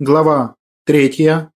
Глава третья.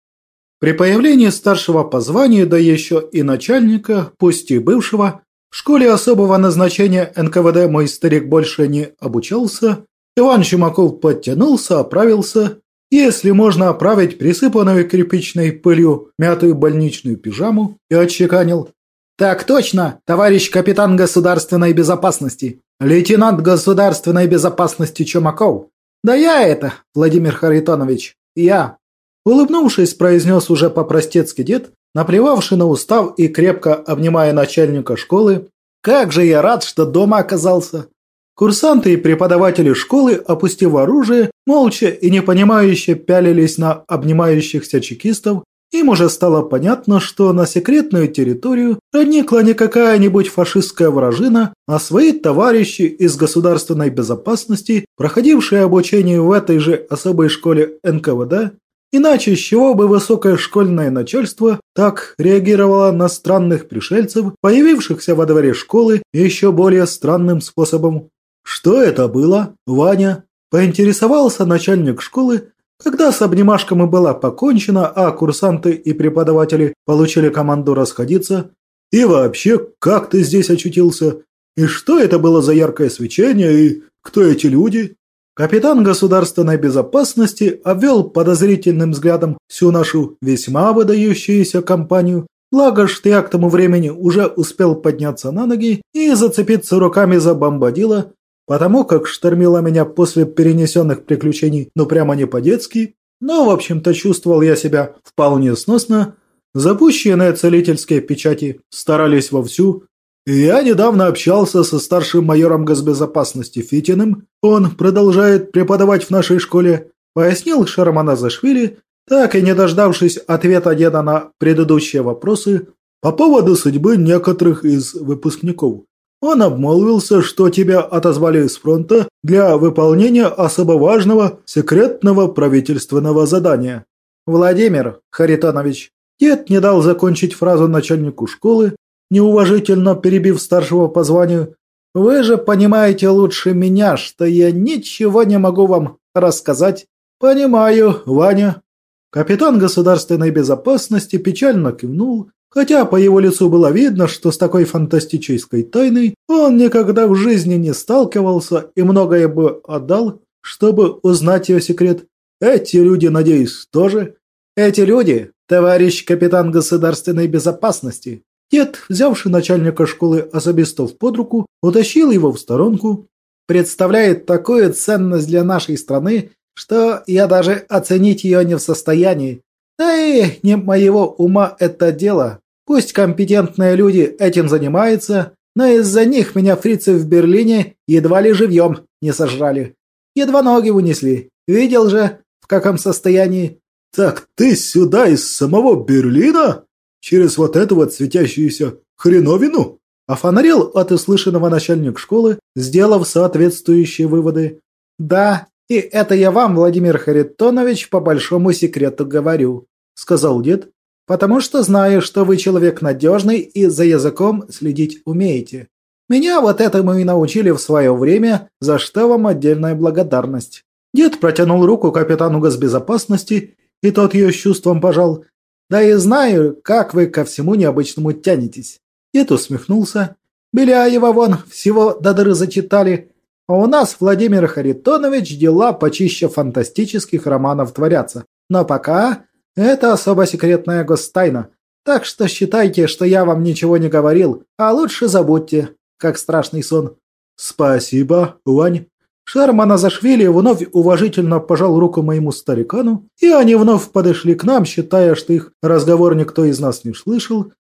При появлении старшего по званию, да еще и начальника, пусть и бывшего, в школе особого назначения НКВД мой старик больше не обучался, Иван Чумаков подтянулся, оправился, если можно оправить присыпанную кирпичной пылью мятую больничную пижаму, и отчеканил. «Так точно, товарищ капитан государственной безопасности, лейтенант государственной безопасности Чумаков. Да я это, Владимир Харитонович, «Я!» Улыбнувшись, произнес уже по-простецки дед, наплевавший на устав и крепко обнимая начальника школы. «Как же я рад, что дома оказался!» Курсанты и преподаватели школы, опустив оружие, молча и непонимающе пялились на обнимающихся чекистов. Им уже стало понятно, что на секретную территорию проникла не какая-нибудь фашистская вражина, а свои товарищи из государственной безопасности, проходившие обучение в этой же особой школе НКВД, Иначе с чего бы высокое школьное начальство так реагировало на странных пришельцев, появившихся во дворе школы еще более странным способом? Что это было, Ваня? Поинтересовался начальник школы, когда с обнимашками было покончено, а курсанты и преподаватели получили команду расходиться. И вообще, как ты здесь очутился? И что это было за яркое свечение? И кто эти люди? Капитан государственной безопасности обвел подозрительным взглядом всю нашу весьма выдающуюся компанию, благо я к тому времени уже успел подняться на ноги и зацепиться руками за бомбадила, потому как штормило меня после перенесенных приключений, ну прямо не по-детски, но, в общем-то, чувствовал я себя вполне сносно, запущенные целительские печати старались вовсю, я недавно общался со старшим майором госбезопасности Фитиным. Он продолжает преподавать в нашей школе, пояснил Шармана Зашвили, так и не дождавшись ответа деда на предыдущие вопросы по поводу судьбы некоторых из выпускников. Он обмолвился, что тебя отозвали с фронта для выполнения особо важного секретного правительственного задания. Владимир Харитонович, дед не дал закончить фразу начальнику школы, неуважительно перебив старшего по званию. «Вы же понимаете лучше меня, что я ничего не могу вам рассказать». «Понимаю, Ваня». Капитан государственной безопасности печально кивнул, хотя по его лицу было видно, что с такой фантастической тайной он никогда в жизни не сталкивался и многое бы отдал, чтобы узнать ее секрет. Эти люди, надеюсь, тоже? Эти люди, товарищ капитан государственной безопасности, Дед, взявший начальника школы особистов под руку, утащил его в сторонку. «Представляет такую ценность для нашей страны, что я даже оценить ее не в состоянии. Да и не моего ума это дело. Пусть компетентные люди этим занимаются, но из-за них меня фрицы в Берлине едва ли живьем не сожрали. Едва ноги унесли. Видел же, в каком состоянии. «Так ты сюда из самого Берлина?» Через вот эту вот светящуюся хреновину? Офонарел от услышанного начальник школы, сделав соответствующие выводы. «Да, и это я вам, Владимир Харитонович, по большому секрету говорю», – сказал дед, «потому что знаю, что вы человек надежный и за языком следить умеете. Меня вот этому и научили в свое время, за что вам отдельная благодарность». Дед протянул руку капитану госбезопасности, и тот ее с чувством пожал, да и знаю, как вы ко всему необычному тянетесь. Дед усмехнулся. Беляева вон всего до дыры зачитали. А у нас, Владимир Харитонович, дела почище фантастических романов творятся. Но пока это особо секретная гостайна. Так что считайте, что я вам ничего не говорил, а лучше забудьте, как страшный сон. Спасибо, Вань. Шармана Зашвили вновь уважительно пожал руку моему старикану, и они вновь подошли к нам, считая, что их разговор никто из нас не слышал.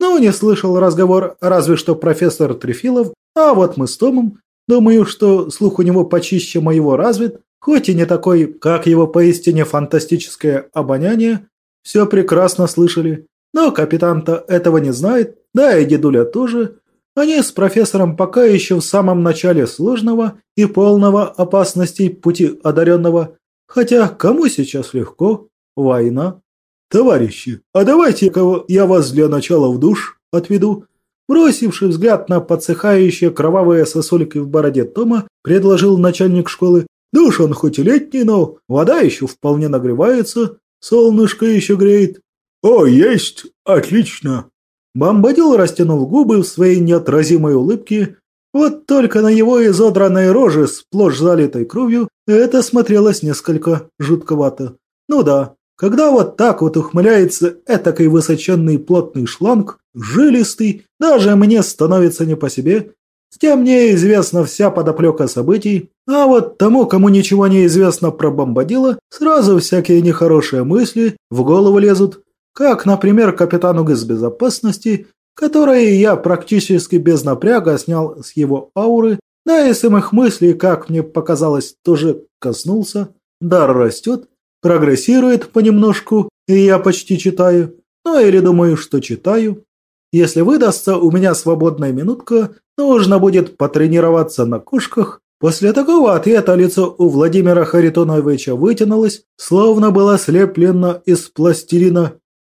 Но не слышал разговор разве что профессор Трефилов, а вот мы с Томом, думаю, что слух у него почище моего развит, хоть и не такой, как его поистине фантастическое обоняние, все прекрасно слышали. Но капитан-то этого не знает, да и дедуля тоже – они с профессором пока еще в самом начале сложного и полного опасностей пути одаренного. Хотя кому сейчас легко? Война. Товарищи, а давайте кого я вас для начала в душ отведу. Бросивший взгляд на подсыхающие кровавые сосульки в бороде Тома, предложил начальник школы. Душ он хоть и летний, но вода еще вполне нагревается, солнышко еще греет». «О, есть! Отлично!» Бомбадил растянул губы в своей неотразимой улыбке. Вот только на его изодранной роже, сплошь залитой кровью, это смотрелось несколько жутковато. Ну да, когда вот так вот ухмыляется этакой высоченный плотный шланг, жилистый, даже мне становится не по себе. Тем мне известна вся подоплека событий, а вот тому, кому ничего не известно про бомбадила, сразу всякие нехорошие мысли в голову лезут. Как, например, капитану госбезопасности, которые я практически без напряга снял с его ауры, да и самых мыслей, как мне показалось, тоже коснулся. Дар растет, прогрессирует понемножку, и я почти читаю. Ну или думаю, что читаю. Если выдастся у меня свободная минутка, нужно будет потренироваться на кошках. После такого ответа лицо у Владимира Харитоновича вытянулось, словно было слеплено из пластилина.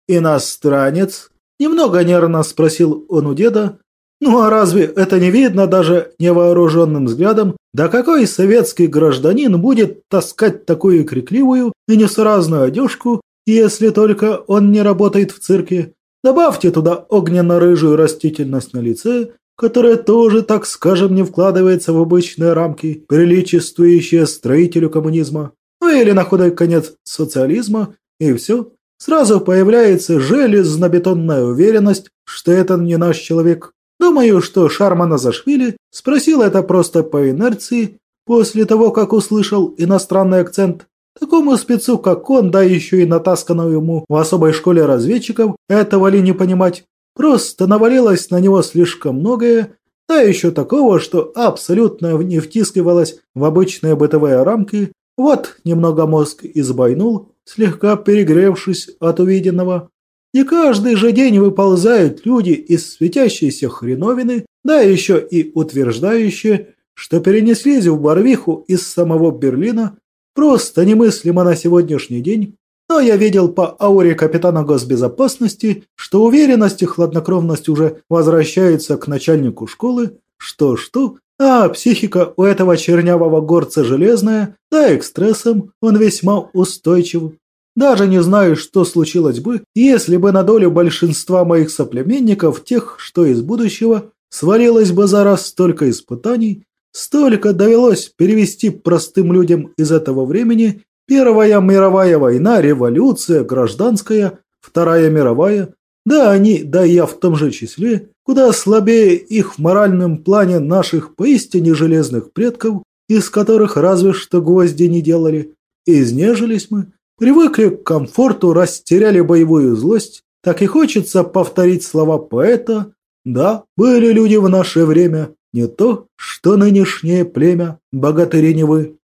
«Иностранец?» – немного нервно спросил он у деда. «Ну а разве это не видно даже невооруженным взглядом? Да какой советский гражданин будет таскать такую крикливую и несуразную одежку, если только он не работает в цирке? Добавьте туда огненно-рыжую растительность на лице, которая тоже, так скажем, не вкладывается в обычные рамки, приличествующие строителю коммунизма. Ну или на худой конец социализма, и все. Сразу появляется железно-бетонная уверенность, что это не наш человек. Думаю, что Шармана Зашвили спросил это просто по инерции, после того, как услышал иностранный акцент. Такому спецу, как он, да еще и натасканному ему в особой школе разведчиков, этого ли не понимать. Просто навалилось на него слишком многое, да еще такого, что абсолютно не втискивалось в обычные бытовые рамки. Вот немного мозг избойнул, слегка перегревшись от увиденного. И каждый же день выползают люди из светящейся хреновины, да еще и утверждающие, что перенеслись в Барвиху из самого Берлина, просто немыслимо на сегодняшний день. Но я видел по ауре капитана госбезопасности, что уверенность и хладнокровность уже возвращаются к начальнику школы, что-что, а психика у этого чернявого горца железная, да и к стрессам он весьма устойчив. Даже не знаю, что случилось бы, если бы на долю большинства моих соплеменников, тех, что из будущего, свалилось бы за раз столько испытаний, столько довелось перевести простым людям из этого времени Первая мировая война, революция, гражданская, Вторая мировая. Да они, да и я в том же числе, куда слабее их в моральном плане наших поистине железных предков, из которых разве что гвозди не делали. Изнежились мы, Привыкли к комфорту, растеряли боевую злость. Так и хочется повторить слова поэта. Да, были люди в наше время, не то, что нынешнее племя, богатыри.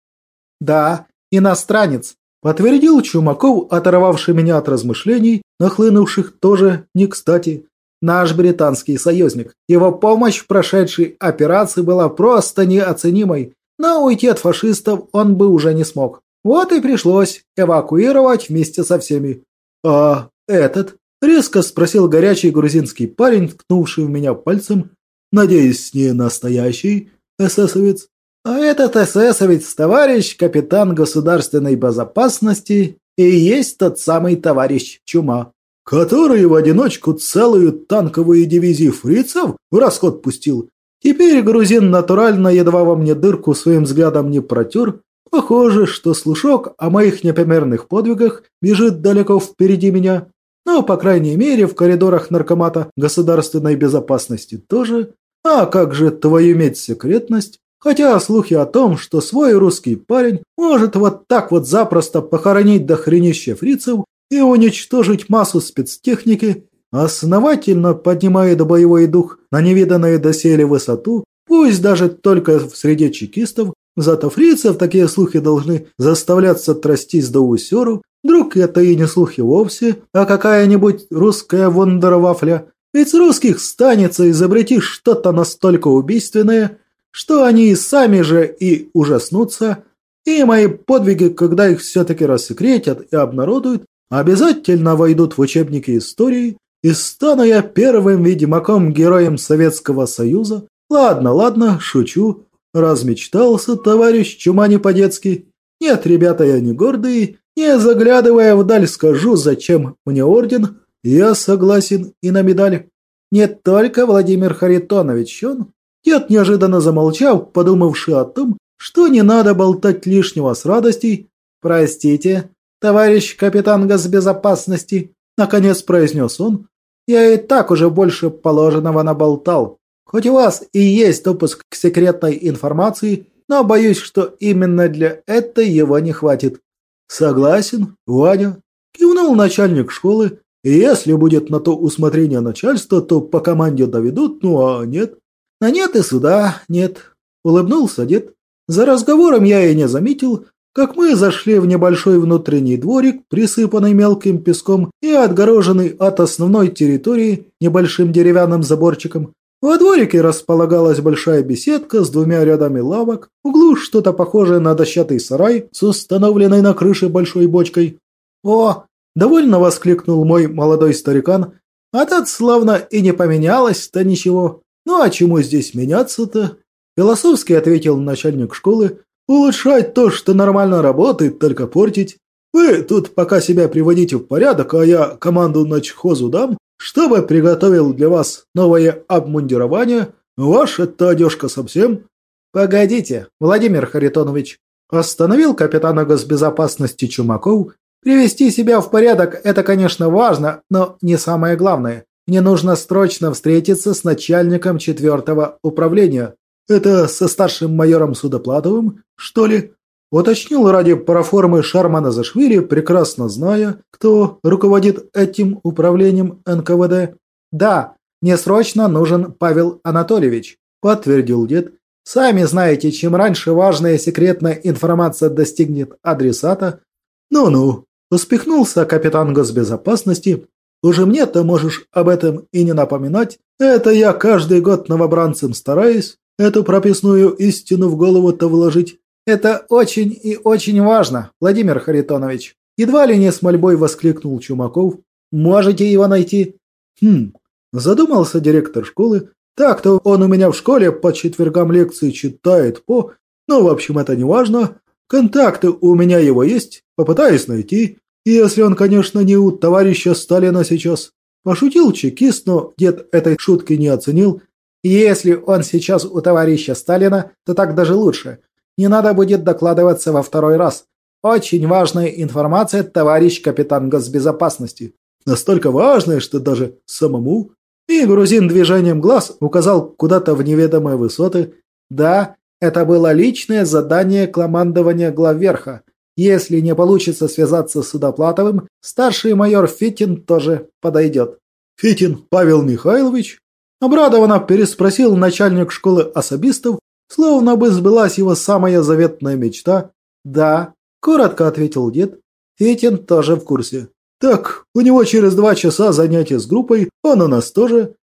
Да, иностранец, подтвердил Чумаков, оторвавший меня от размышлений, нахлынувших тоже не кстати. Наш британский союзник. Его помощь в прошедшей операции была просто неоценимой, но уйти от фашистов он бы уже не смог. Вот и пришлось эвакуировать вместе со всеми. «А этот?» – резко спросил горячий грузинский парень, ткнувший в меня пальцем. «Надеюсь, не настоящий эсэсовец?» «А этот эсэсовец – товарищ капитан государственной безопасности и есть тот самый товарищ Чума, который в одиночку целую танковую дивизию фрицев в расход пустил. Теперь грузин натурально едва во мне дырку своим взглядом не протер, Похоже, что слушок о моих непомерных подвигах бежит далеко впереди меня. Но, по крайней мере, в коридорах наркомата государственной безопасности тоже. А как же твою медь секретность? Хотя слухи о том, что свой русский парень может вот так вот запросто похоронить до хренища фрицев и уничтожить массу спецтехники, основательно поднимает боевой дух на невиданную доселе высоту, пусть даже только в среде чекистов, Зато фрицев такие слухи должны заставляться трястись до усеру. Вдруг это и не слухи вовсе, а какая-нибудь русская вундервафля. Ведь русских станется изобрети что-то настолько убийственное, что они и сами же и ужаснутся. И мои подвиги, когда их все-таки рассекретят и обнародуют, обязательно войдут в учебники истории, и стану я первым ведьмаком-героем Советского Союза. Ладно, ладно, шучу. Размечтался товарищ чума не по-детски. Нет, ребята, я не гордый, не заглядывая вдаль скажу, зачем мне орден. Я согласен и на медаль. Не только Владимир Харитонович, он... Дед неожиданно замолчал, подумавши о том, что не надо болтать лишнего с радостей. «Простите, товарищ капитан госбезопасности», – наконец произнес он. «Я и так уже больше положенного наболтал. Хоть у вас и есть допуск к секретной информации, но боюсь, что именно для этого его не хватит». «Согласен, Ваня», – кивнул начальник школы. «Если будет на то усмотрение начальства, то по команде доведут, ну а нет». «А нет и сюда нет», – улыбнулся дед. За разговором я и не заметил, как мы зашли в небольшой внутренний дворик, присыпанный мелким песком и отгороженный от основной территории небольшим деревянным заборчиком. Во дворике располагалась большая беседка с двумя рядами лавок, в углу что-то похожее на дощатый сарай с установленной на крыше большой бочкой. «О!» – довольно воскликнул мой молодой старикан. «А тут славно и не поменялось-то ничего. Ну а чему здесь меняться-то?» Философски ответил начальник школы. «Улучшать то, что нормально работает, только портить. Вы тут пока себя приводите в порядок, а я команду начхозу дам, чтобы приготовил для вас новое обмундирование. Ваша-то одежка совсем...» «Погодите, Владимир Харитонович», остановил капитана госбезопасности Чумаков. «Привести себя в порядок – это, конечно, важно, но не самое главное. Мне нужно срочно встретиться с начальником четвертого управления. «Это со старшим майором Судоплатовым, что ли?» Уточнил ради проформы Шармана Зашвили, прекрасно зная, кто руководит этим управлением НКВД. «Да, мне срочно нужен Павел Анатольевич», – подтвердил дед. «Сами знаете, чем раньше важная секретная информация достигнет адресата». «Ну-ну», – успехнулся капитан госбезопасности. «Уже мне-то можешь об этом и не напоминать. Это я каждый год новобранцем стараюсь, эту прописную истину в голову-то вложить. Это очень и очень важно, Владимир Харитонович. Едва ли не с мольбой воскликнул Чумаков. Можете его найти? Хм, задумался директор школы. Так-то он у меня в школе по четвергам лекции читает по... Ну, в общем, это не важно. Контакты у меня его есть, попытаюсь найти. Если он, конечно, не у товарища Сталина сейчас. Пошутил чекист, но дед этой шутки не оценил если он сейчас у товарища Сталина, то так даже лучше. Не надо будет докладываться во второй раз. Очень важная информация, товарищ капитан госбезопасности. Настолько важная, что даже самому. И грузин движением глаз указал куда-то в неведомые высоты. Да, это было личное задание командования главверха. Если не получится связаться с Судоплатовым, старший майор Фитин тоже подойдет. Фитин Павел Михайлович? Обрадованно переспросил начальник школы особистов, словно бы сбылась его самая заветная мечта. «Да», – коротко ответил дед. Фитин тоже в курсе. «Так, у него через два часа занятия с группой, он у нас тоже».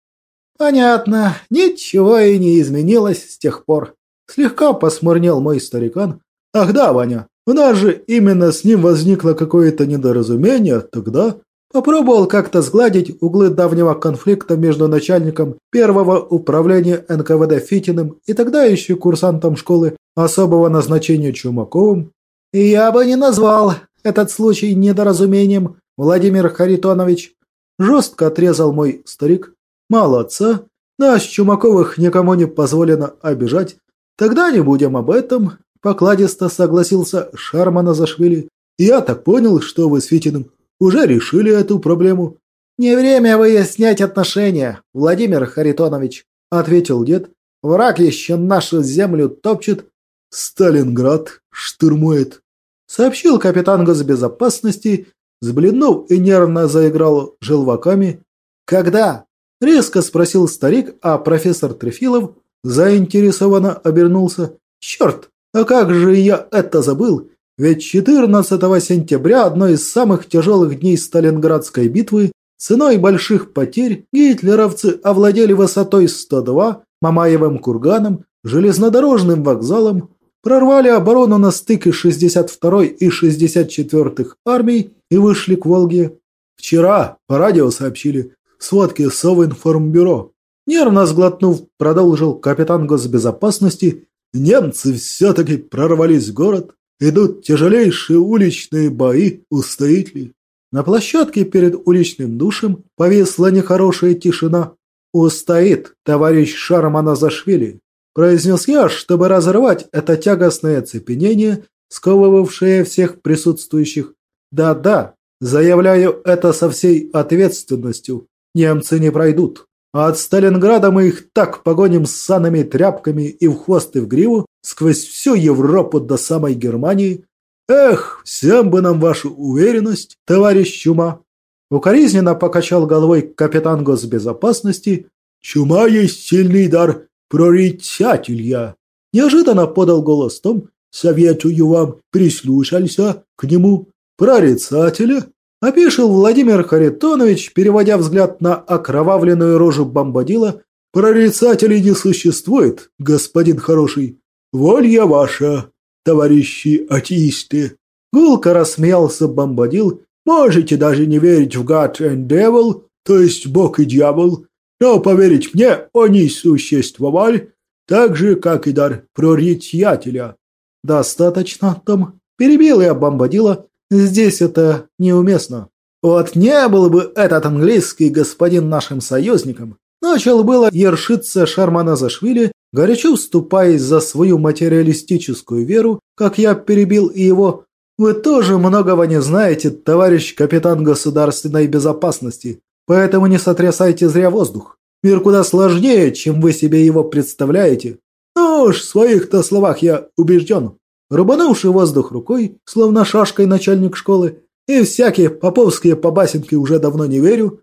«Понятно, ничего и не изменилось с тех пор». Слегка посмурнел мой старикан. «Ах да, Ваня, у нас же именно с ним возникло какое-то недоразумение тогда, Попробовал как-то сгладить углы давнего конфликта между начальником первого управления НКВД Фитиным и тогда еще курсантом школы особого назначения Чумаковым. Я бы не назвал этот случай недоразумением, Владимир Харитонович. Жестко отрезал мой старик. Молодца. Нас, Чумаковых, никому не позволено обижать. Тогда не будем об этом. Покладисто согласился Шармана Зашвили. Я так понял, что вы с Фитиным уже решили эту проблему?» «Не время выяснять отношения, Владимир Харитонович», – ответил дед. «Враг еще нашу землю топчет». «Сталинград штурмует», – сообщил капитан госбезопасности, сбледнув и нервно заиграл желваками. «Когда?» – резко спросил старик, а профессор Трефилов заинтересованно обернулся. «Черт, а как же я это забыл? Ведь 14 сентября, одной из самых тяжелых дней Сталинградской битвы, ценой больших потерь гитлеровцы овладели высотой 102, Мамаевым курганом, железнодорожным вокзалом, прорвали оборону на стыке 62-й и 64-х армий и вышли к Волге. Вчера по радио сообщили сводки Совинформбюро. Нервно сглотнув, продолжил капитан госбезопасности Немцы все-таки прорвались в город. Идут тяжелейшие уличные бои, устоит ли? На площадке перед уличным душем повисла нехорошая тишина. «Устоит, товарищ Шармана Зашвили», – произнес я, чтобы разорвать это тягостное оцепенение, сковывавшее всех присутствующих. «Да-да, заявляю это со всей ответственностью. Немцы не пройдут. А от Сталинграда мы их так погоним с санами, тряпками и в хвост и в гриву сквозь всю Европу до самой Германии. Эх, всем бы нам вашу уверенность, товарищ Чума. Укоризненно покачал головой капитан госбезопасности. Чума есть сильный дар, прорицатель я. Неожиданно подал голос Том. Советую вам прислушаться к нему. Прорицателя? Опишил Владимир Харитонович, переводя взгляд на окровавленную рожу бомбадила. «Прорицателей не существует, господин хороший. Волья ваша, товарищи атеисты!» Гулко рассмеялся бомбадил. «Можете даже не верить в God and Devil, то есть Бог и дьявол, но поверить мне, они существовали, так же, как и дар прорицателя». «Достаточно, Том», – перебил я бомбадила, Здесь это неуместно. Вот не был бы этот английский господин нашим союзником, начал было ершиться Шармана Зашвили, горячо вступаясь за свою материалистическую веру, как я перебил и его. Вы тоже многого не знаете, товарищ капитан государственной безопасности, поэтому не сотрясайте зря воздух. Мир куда сложнее, чем вы себе его представляете. Ну уж в своих-то словах я убежден. Рубанувший воздух рукой, словно шашкой начальник школы, и всякие поповские побасенки уже давно не верю.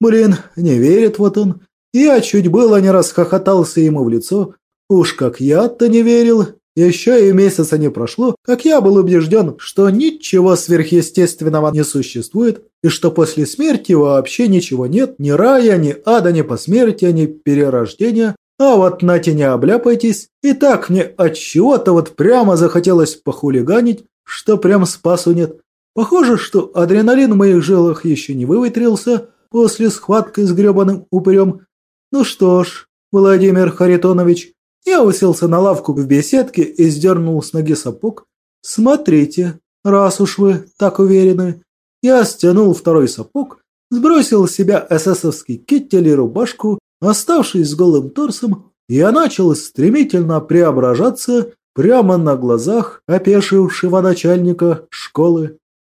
Блин, не верит вот он. Я чуть было не расхохотался ему в лицо. Уж как я-то не верил. Еще и месяца не прошло, как я был убежден, что ничего сверхъестественного не существует, и что после смерти вообще ничего нет, ни рая, ни ада, ни посмертия, ни перерождения, а вот нате не обляпайтесь, и так мне от чего-то вот прямо захотелось похулиганить, что прям спасу нет. Похоже, что адреналин в моих жилах еще не выветрился после схватки с гребаным упырем. Ну что ж, Владимир Харитонович, я уселся на лавку в беседке и сдернул с ноги сапог. Смотрите, раз уж вы так уверены. Я стянул второй сапог, сбросил с себя эсэсовский китель и рубашку Оставшись с голым торсом, я начал стремительно преображаться прямо на глазах опешившего начальника школы.